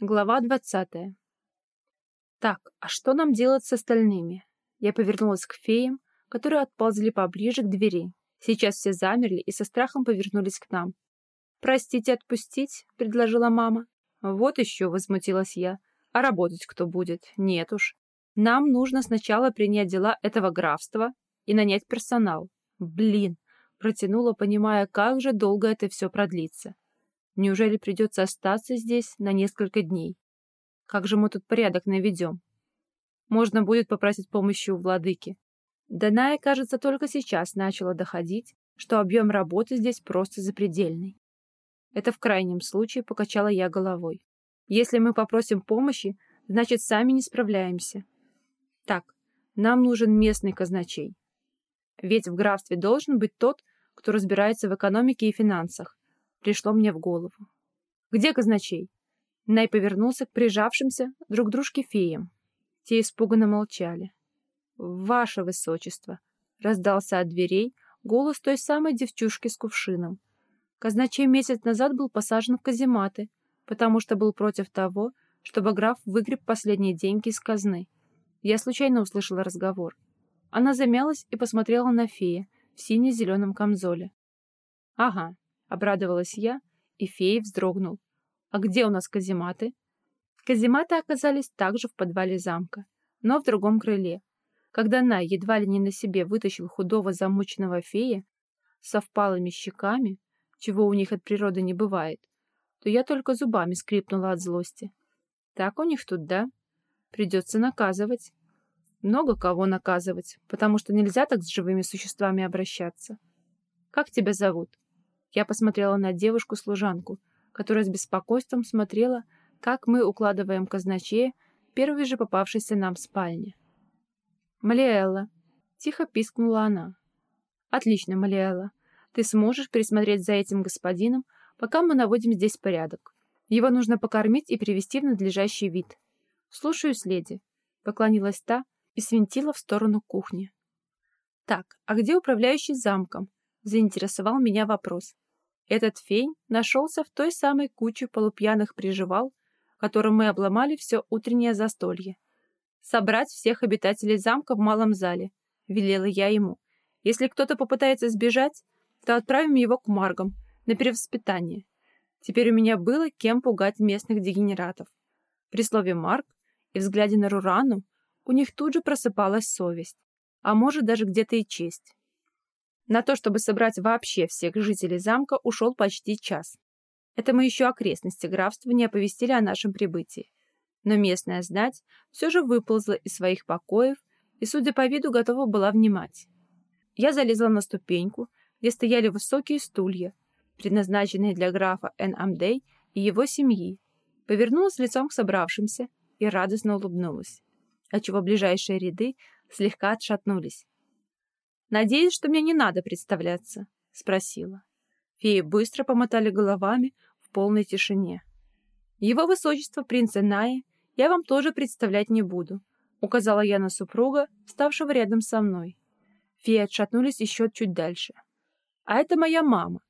Глава двадцатая. Так, а что нам делать с остальными? Я повернулась к феям, которые отползли поближе к двери. Сейчас все замерли и со страхом повернулись к нам. «Простите, отпустить?» — предложила мама. «Вот еще», — возмутилась я. «А работать кто будет? Нет уж. Нам нужно сначала принять дела этого графства и нанять персонал. Блин!» — протянула, понимая, как же долго это все продлится. Неужели придется остаться здесь на несколько дней? Как же мы тут порядок наведем? Можно будет попросить помощи у владыки. Даная, кажется, только сейчас начала доходить, что объем работы здесь просто запредельный. Это в крайнем случае покачала я головой. Если мы попросим помощи, значит, сами не справляемся. Так, нам нужен местный казначей. Ведь в графстве должен быть тот, кто разбирается в экономике и финансах, пришло мне в голову. «Где казначей?» Най повернулся к прижавшимся друг дружке феям. Те испуганно молчали. «Ваше высочество!» — раздался от дверей голос той самой девчушки с кувшином. Казначей месяц назад был посажен в казематы, потому что был против того, чтобы граф выгреб последние деньги из казны. Я случайно услышала разговор. Она замялась и посмотрела на фея в сине-зеленом камзоле. «Ага, Обрадовалась я, и фея вздрогнул. «А где у нас казематы?» Казематы оказались также в подвале замка, но в другом крыле. Когда Най едва ли не на себе вытащил худого замученного фея со впалыми щеками, чего у них от природы не бывает, то я только зубами скрипнула от злости. Так у них тут, да? Придется наказывать. Много кого наказывать, потому что нельзя так с живыми существами обращаться. Как тебя зовут? Я посмотрела на девушку-служанку, которая с беспокойством смотрела, как мы укладываем казначея первой же попавшейся нам в спальне. «Малиэлла», — тихо пискнула она. «Отлично, Малиэлла. Ты сможешь присмотреть за этим господином, пока мы наводим здесь порядок. Его нужно покормить и привести в надлежащий вид. Слушаюсь, леди», — поклонилась та и свинтила в сторону кухни. «Так, а где управляющий замком?» — заинтересовал меня вопрос. Этот фень нашелся в той самой куче полупьяных приживал, которым мы обломали все утреннее застолье. «Собрать всех обитателей замка в малом зале», — велела я ему. «Если кто-то попытается сбежать, то отправим его к маргам на перевоспитание. Теперь у меня было кем пугать местных дегенератов». При слове «марк» и взгляде на Рурану у них тут же просыпалась совесть, а может даже где-то и честь. На то, чтобы собрать вообще всех жителей замка, ушел почти час. Это мы еще окрестности графства не оповестили о нашем прибытии. Но местная знать все же выползла из своих покоев и, судя по виду, готова была внимать. Я залезла на ступеньку, где стояли высокие стулья, предназначенные для графа Эн Амдей и его семьи, повернулась лицом к собравшимся и радостно улыбнулась, отчего ближайшие ряды слегка отшатнулись. «Надеюсь, что мне не надо представляться?» — спросила. Феи быстро помотали головами в полной тишине. «Его высочество принца Наи я вам тоже представлять не буду», — указала я на супруга, вставшего рядом со мной. Феи отшатнулись еще чуть дальше. «А это моя мама,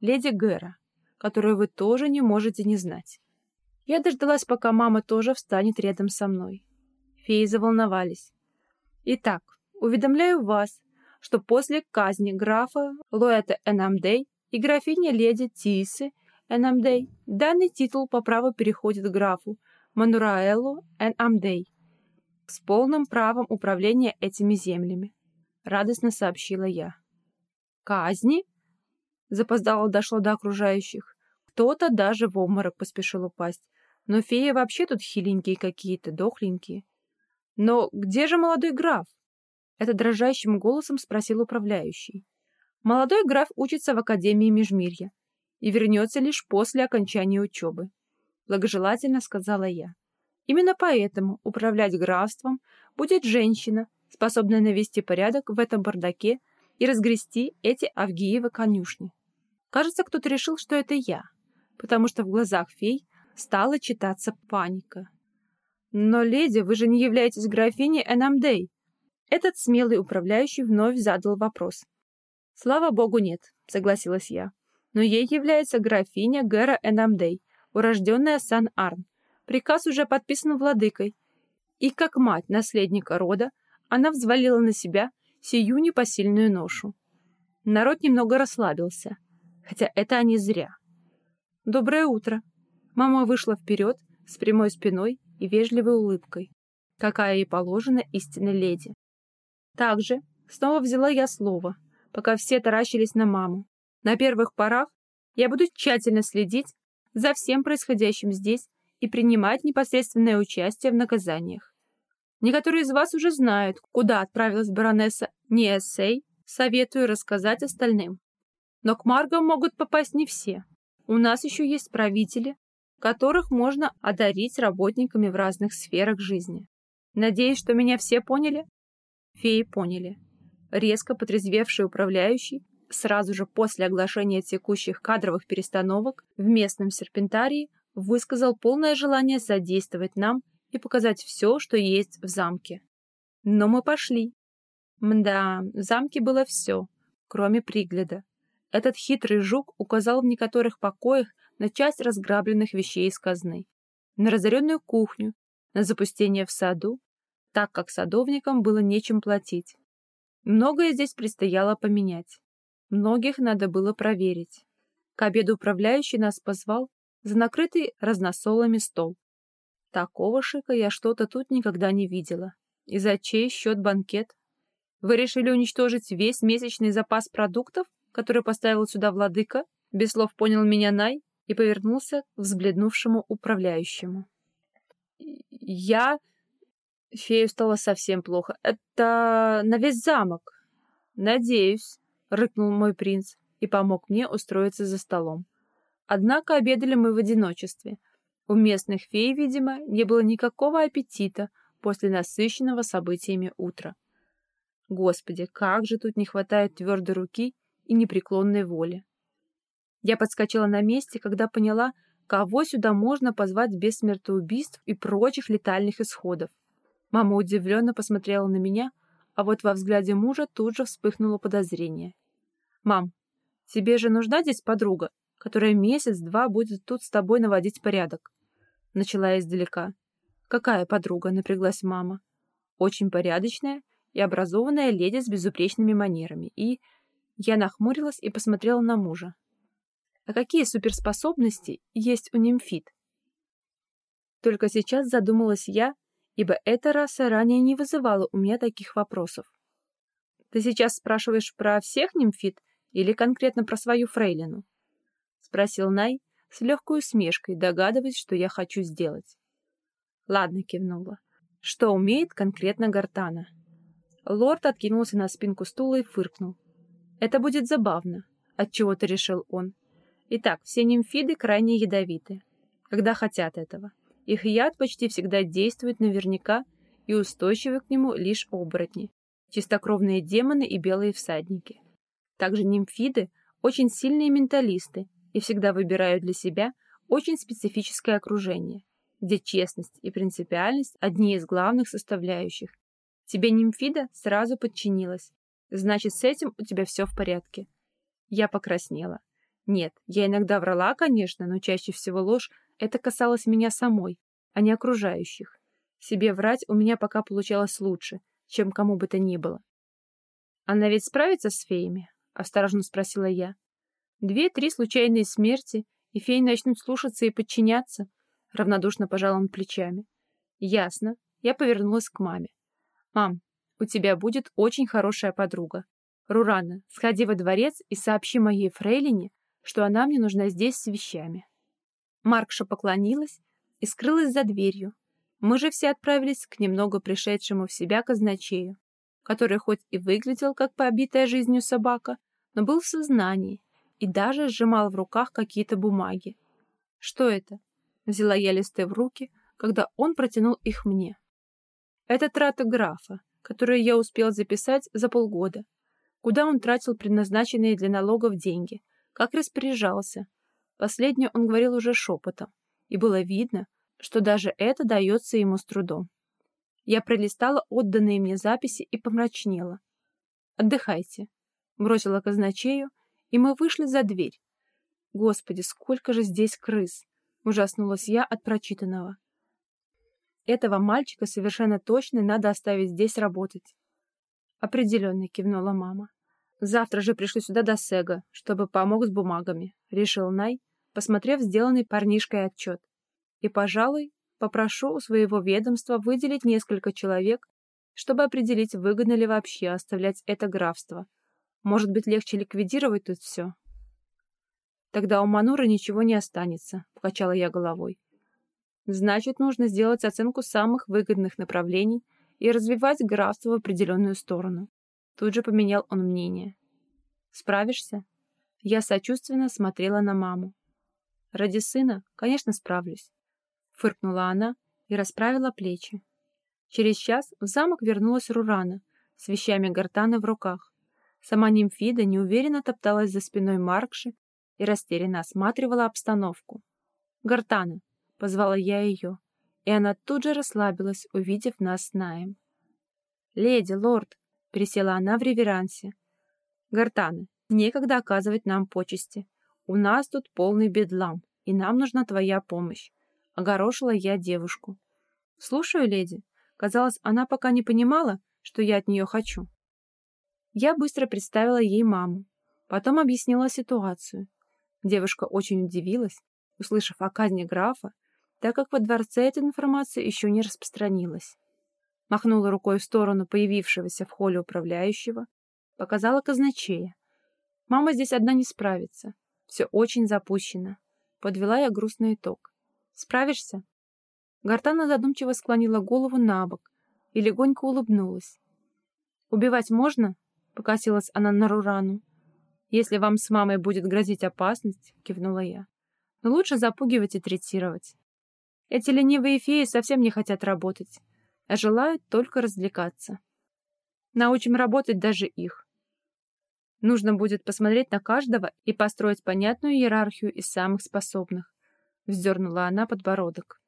леди Гэра, которую вы тоже не можете не знать». Я дождалась, пока мама тоже встанет рядом со мной. Феи заволновались. «Итак, уведомляю вас, что после казни графа Луэта Энамдей и графини леди Тисы Энамдей данный титул по праву переходит графу Манураэлу Энамдей с полным правом управления этими землями, радостно сообщила я. Казни? Запоздало дошло до окружающих. Кто-то даже в обморок поспешил упасть. Но феи вообще тут хиленькие какие-то, дохленькие. Но где же молодой граф? Это дрожащим голосом спросил управляющий. Молодой граф учится в Академии Межмирья и вернется лишь после окончания учебы. Благожелательно сказала я. Именно поэтому управлять графством будет женщина, способная навести порядок в этом бардаке и разгрести эти Авгиевы конюшни. Кажется, кто-то решил, что это я, потому что в глазах фей стала читаться паника. «Но, леди, вы же не являетесь графиней Энамдей», этот смелый управляющий вновь задал вопрос. «Слава богу, нет», — согласилась я. «Но ей является графиня Гэра Энамдей, урожденная Сан-Арн. Приказ уже подписан владыкой, и как мать наследника рода она взвалила на себя сию непосильную ношу. Народ немного расслабился, хотя это они зря. «Доброе утро!» Мама вышла вперед с прямой спиной и вежливой улыбкой, какая ей положена истинной леди. Также снова взяла я слово, пока все таращились на маму. На первых порах я буду тщательно следить за всем происходящим здесь и принимать непосредственное участие в наказаниях. Некоторые из вас уже знают, куда отправилась баронесса Ниэссей, советую рассказать остальным. Но к Маргам могут попасть не все. У нас еще есть правители, которых можно одарить работниками в разных сферах жизни. Надеюсь, что меня все поняли? Феи поняли. Резко потрезвевший управляющий сразу же после оглашения текущих кадровых перестановок в местном серпентарии высказал полное желание содействовать нам и показать все, что есть в замке. Но мы пошли. Мда, в замке было все, кроме пригляда. Этот хитрый жук указал в некоторых покоях на часть разграбленных вещей из казны, на разоренную кухню, на запустение в саду, так как садовникам было нечем платить. Многое здесь предстояло поменять. Многих надо было проверить. К обеду управляющий нас позвал за накрытый разносолами стол. Такого шика я что-то тут никогда не видела. И за чей счет банкет? Вы решили уничтожить весь месячный запас продуктов, который поставил сюда владыка? Без слов понял меня Най и повернулся к взбледнувшему управляющему. Я... Фею стало совсем плохо. Это на весь замок. Надеюсь, рыкнул мой принц и помог мне устроиться за столом. Однако обедали мы в одиночестве. У местных фей, видимо, не было никакого аппетита после насыщенного событиями утра. Господи, как же тут не хватает твердой руки и непреклонной воли. Я подскочила на месте, когда поняла, кого сюда можно позвать без смертоубийств и прочих летальных исходов. Мама удивленно посмотрела на меня, а вот во взгляде мужа тут же вспыхнуло подозрение. «Мам, тебе же нужна здесь подруга, которая месяц-два будет тут с тобой наводить порядок?» Начала я издалека. «Какая подруга?» — напряглась мама. «Очень порядочная и образованная леди с безупречными манерами. И...» Я нахмурилась и посмотрела на мужа. А какие суперспособности есть у нимфит? Только сейчас задумалась я, ибо эта раса ранее не вызывала у меня таких вопросов. Ты сейчас спрашиваешь про всех нимфит или конкретно про свою фрейлину? Спросил Най с легкой усмешкой, догадываясь, что я хочу сделать. Ладно, кивнула. Что умеет конкретно Гартана? Лорд откинулся на спинку стула и фыркнул. Это будет забавно, отчего-то решил он. Итак, все нимфиды крайне ядовиты, когда хотят этого. Их яд почти всегда действует наверняка, и устойчивы к нему лишь оборотни, чистокровные демоны и белые всадники. Также нимфиды очень сильные менталисты и всегда выбирают для себя очень специфическое окружение, где честность и принципиальность – одни из главных составляющих. Тебе нимфида сразу подчинилась, значит, с этим у тебя все в порядке. Я покраснела. Нет, я иногда врала, конечно, но чаще всего ложь это касалось меня самой, а не окружающих. Себе врать у меня пока получалось лучше, чем кому бы то ни было. «Она ведь справится с феями?» — осторожно спросила я. «Две-три случайные смерти, и феи начнут слушаться и подчиняться?» Равнодушно пожал он плечами. «Ясно». Я повернулась к маме. «Мам, у тебя будет очень хорошая подруга. Рурана, сходи во дворец и сообщи моей фрейлине, что она мне нужна здесь с вещами. Маркша поклонилась и скрылась за дверью. Мы же все отправились к немного пришедшему в себя казначею, который хоть и выглядел как побитая жизнью собака, но был в сознании и даже сжимал в руках какие-то бумаги. «Что это?» — взяла я листы в руки, когда он протянул их мне. «Это трата графа, которую я успел записать за полгода, куда он тратил предназначенные для налогов деньги — как распоряжался. Последнее он говорил уже шепотом, и было видно, что даже это дается ему с трудом. Я пролистала отданные мне записи и помрачнела. «Отдыхайте», — бросила казначею, и мы вышли за дверь. «Господи, сколько же здесь крыс!» — ужаснулась я от прочитанного. этого мальчика совершенно точно надо оставить здесь работать. Определенно, кивнула мама. Завтра же пришлю сюда до Сега, чтобы помог с бумагами, решил Най, посмотрев сделанный парнишкой отчет. И, пожалуй, попрошу у своего ведомства выделить несколько человек, чтобы определить, выгодно ли вообще оставлять это графство. Может быть, легче ликвидировать тут все? Тогда у Манура ничего не останется, покачала я головой. Значит, нужно сделать оценку самых выгодных направлений и развивать графство в определенную сторону. Тут же поменял он мнение. Справишься? Я сочувственно смотрела на маму. Ради сына, конечно, справлюсь. Фыркнула она и расправила плечи. Через час в замок вернулась Рурана с вещами Гартана в руках. Сама Нимфида неуверенно топталась за спиной Маркши и растерянно осматривала обстановку. «Гартана!» — позвала я ее, и она тут же расслабилась, увидев нас с Наем. «Леди, лорд!» — присела она в реверансе. «Гартана, некогда оказывать нам почести. У нас тут полный бедлам, и нам нужна твоя помощь. Огорошила я девушку. Слушаю, леди. Казалось, она пока не понимала, что я от нее хочу. Я быстро представила ей маму. Потом объяснила ситуацию. Девушка очень удивилась, услышав о казни графа, так как во дворце эта информация еще не распространилась. Махнула рукой в сторону появившегося в холле управляющего, показала казначея. Мама здесь одна не справится. Все очень запущено. Подвела я грустный итог. Справишься?» Гартана задумчиво склонила голову на бок и легонько улыбнулась. «Убивать можно?» — покосилась она на Рурану. «Если вам с мамой будет грозить опасность», — кивнула я. «Но лучше запугивать и третировать. Эти ленивые феи совсем не хотят работать, а желают только развлекаться. Научим работать даже их. Нужно будет посмотреть на каждого и построить понятную иерархию из самых способных. Вздернула она подбородок.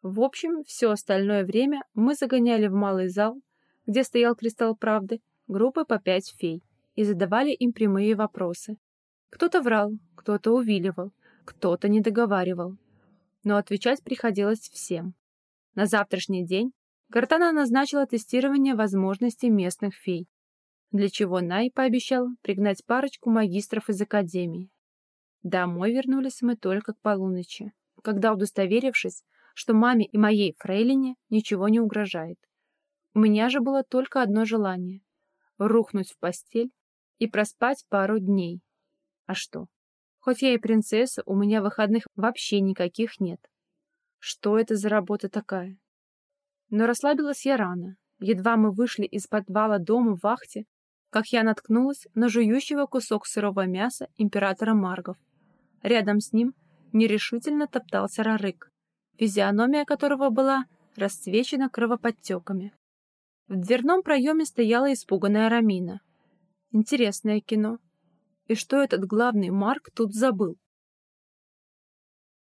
В общем, все остальное время мы загоняли в малый зал, где стоял кристалл правды, группы по пять фей, и задавали им прямые вопросы. Кто-то врал, кто-то увиливал, кто-то не договаривал. Но отвечать приходилось всем. На завтрашний день Гартана назначила тестирование возможностей местных фей, для чего Най пообещал пригнать парочку магистров из Академии. Домой вернулись мы только к полуночи, когда, удостоверившись, что маме и моей фрейлине ничего не угрожает. У меня же было только одно желание — рухнуть в постель и проспать пару дней. А что? Хоть я и принцесса, у меня выходных вообще никаких нет. Что это за работа такая? Но расслабилась я рано. Едва мы вышли из подвала дома в вахте, как я наткнулась на жующего кусок сырого мяса императора Маргов. Рядом с ним нерешительно топтался Рарык, физиономия которого была расцвечена кровоподтеками. В дверном проеме стояла испуганная Рамина. Интересное кино. И что этот главный Марк тут забыл?